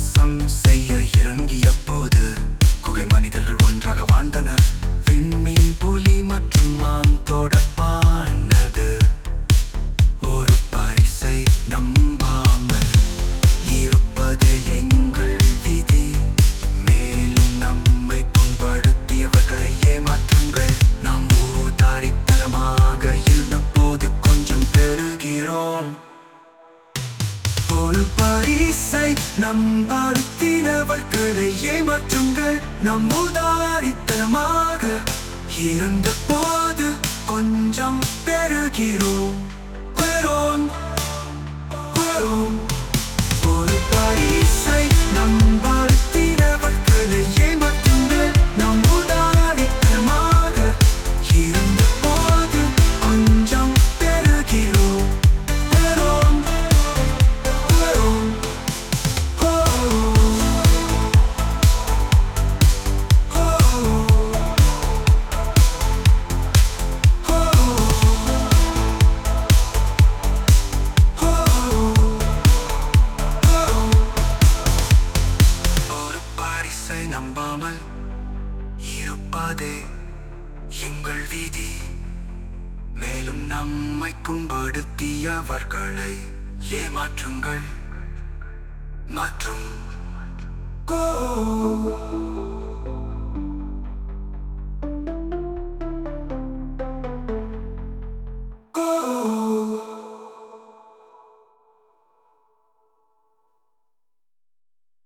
Sunset. நம் அழுத்தினவர்களை ஏமாற்றுங்கள் நம் உதாரித்தனமாக இருந்த போது கொஞ்சம் பெறுகிறோம். நம்பாமல் இருப்பாதே எங்கள் வீதி. மேலும் நம்மை புண்படுத்திய அவர்களை ஏமாற்றுங்கள். மற்றும் கோ. கோ.